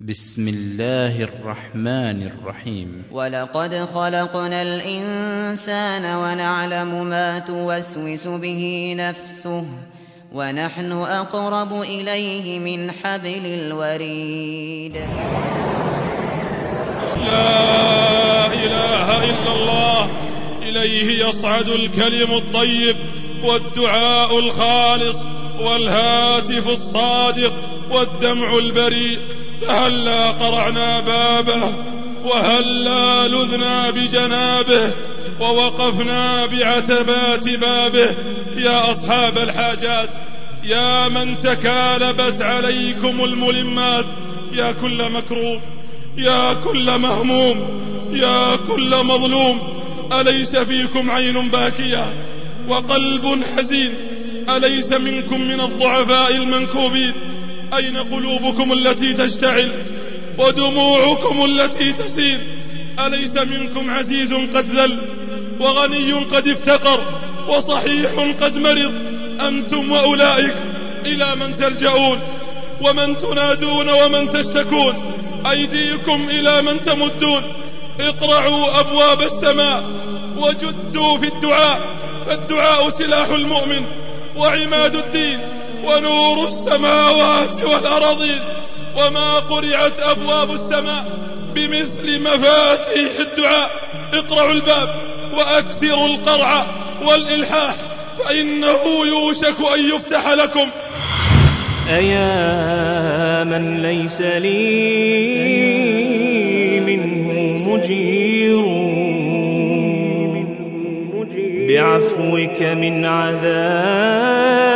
بسم الله الرحمن الرحيم. ولقد خلقنا الإنسان ونعلم ما توسوس به نفسه ونحن أقرب إليه من حبل الوريد. لا إله إلا الله. إليه يصعد الكلم الطيب والدعاء الخالص والهاتف الصادق والدمع البريء فهلا قرعنا بابه وهلا لذنا بجنابه ووقفنا بعتبات بابه. يا أصحاب الحاجات يا من تكالبت عليكم الملمات يا كل مكروب يا كل مهموم يا كل مظلوم. أليس فيكم عين باكية؟ وقلب حزين. أليس منكم من الضعفاء المنكوبين؟ أين قلوبكم التي تشتعل ودموعكم التي تسيل أليس منكم عزيز قد ذل وغني قد افتقر وصحيح قد مرض؟ أنتم وأولئك إلى من تلجؤون ومن تنادون ومن تشتكون؟ أيديكم إلى من تمدون؟ اقرعوا أبواب السماء وجدوا في الدعاء فالدعاء سلاح المؤمن وعماد الدين. ونور السماوات والأراضين وما قرعت أبواب السماء بمثل مفاتيح الدعاء. اقرعوا الباب وأكثروا القرع والإلحاح فإنه يوشك أن يفتح لكم. أيا من ليس لي منه مجير. بعفوك من عذابك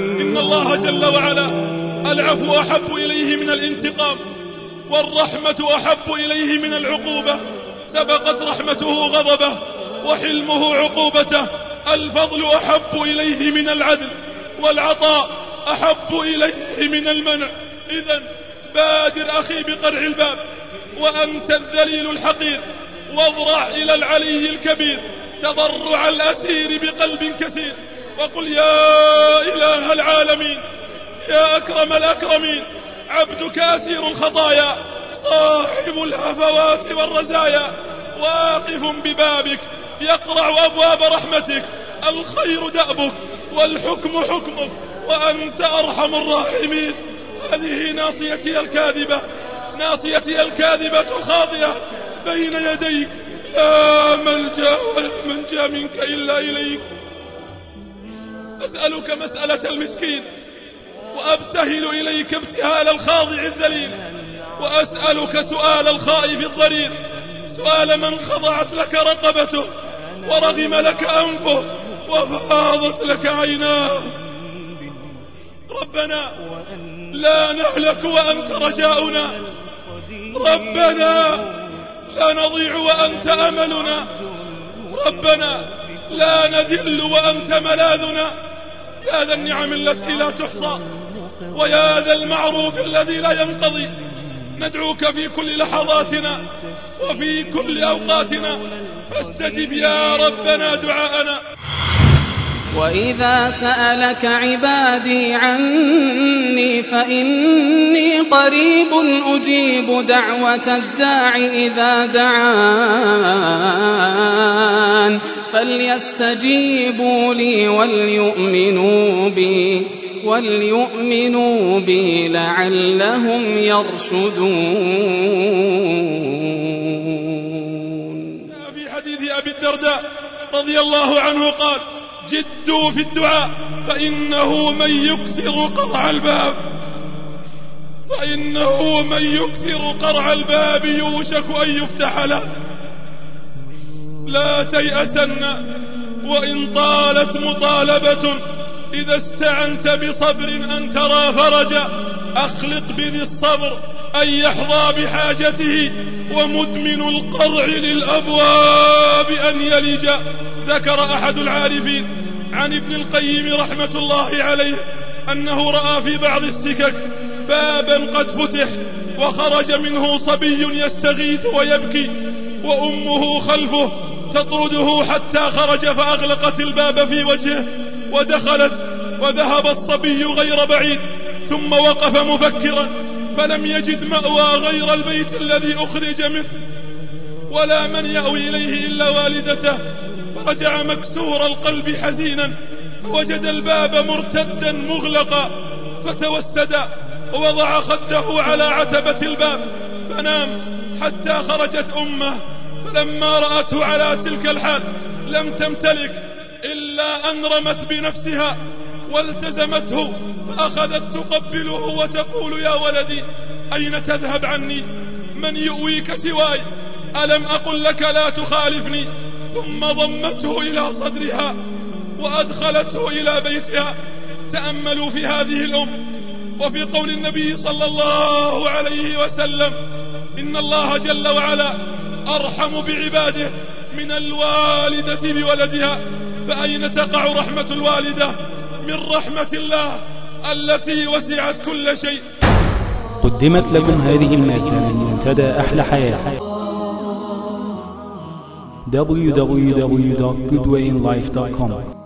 الله جل وعلا العفو أحب إليه من الانتقام والرحمة أحب إليه من العقوبة. سبقت رحمته غضبه وحلمه عقوبته. الفضل أحب إليه من العدل والعطاء أحب إليه من المنع. إذا بادر أخي بقرع الباب وأنت الذليل الحقير. واضرع إلى العلي الكبير تضرع الأسير بقلب كسير وقل يا إله العالمين يا أكرم الأكرمين عبدك أسير الخطايا صاحب الهفوات والرزايا واقف ببابك يقرع أبواب رحمتك الخير دأبك والحكم حكمك وأنت أرحم الراحمين. هذه ناصيتي الكاذبة ناصيتي الكاذبة الخاطئة بين يديك. لا ملجأ ولا منجأ منك إلا إليك. أسألك مسألة المسكين وأبتهل إليك ابتهال الخاضع الذليل وأسألك سؤال الخائف الضرير سؤال من خضعت لك رقبته ورغم لك أنفه وفاضت لك عيناه. ربنا لا نهلك وأنت رجاؤنا. ربنا لا نضيع وأنت أملنا. ربنا لا نذل وأنت ملاذنا. يا ذا النعم التي لا تحصى ويا ذا المعروف الذي لا ينقضي. ندعوك في كل لحظاتنا وفي كل أوقاتنا فاستجب يا ربنا دعاءنا. وإذا سألك عبادي عني فإني قريب أجيب دعوة الداع إذا دعان فليستجيبوا لي وليؤمنوا بي وليؤمنوا بي لعلهم يرشدون. في حديث أبي الدرداء رضي الله عنه قال جدوا في الدعاء فإنه من يكثر قرع الباب. فإنه من يكثر قرع الباب يوشك أن يفتح له. لا تيأسن وإن طالت مطالبة إذا استعنت بصبر أن ترى فرجا أخلق بذي الصبر. أن يحظى بحاجته ومدمن القرع للأبواب أن يلج. ذكر أحد العارفين عن ابن القيم رحمة الله عليه أنه رأى في بعض السكك بابا قد فتح وخرج منه صبي يستغيث ويبكي وأمه خلفه تطرده حتى خرج فأغلقت الباب في وجهه ودخلت وذهب الصبي غير بعيد ثم وقف مفكرا. فلم يجد مأوى غير البيت الذي أخرج منه. ولا من يأوي إليه إلا والدته. فرجع مكسور القلب حزينا. فوجد الباب مرتدا مغلقا. فتوسد ووضع خده على عتبة الباب. فنام حتى خرجت أمه. فلما رأته على تلك الحال لم تمتلك إلا أن رمت بنفسها. والتزمته فأخذت تقبله وتقول يا ولدي أين تذهب عني؟ من يؤويك سواي؟ ألم أقل لك لا تخالفني؟ ثم ضمته إلى صدرها وأدخلته إلى بيتها. تأملوا في هذه الأم. وفي قول النبي صلى الله عليه وسلم إن الله جل وعلا أرحم بعباده من الوالدة بولدها. فأين تقع رحمة الوالدة؟ من رحمة الله التي وسعت كل شيء. قدمت لكم هذه المادة من منتدى أحلى حياة. www.goodwayinlife.com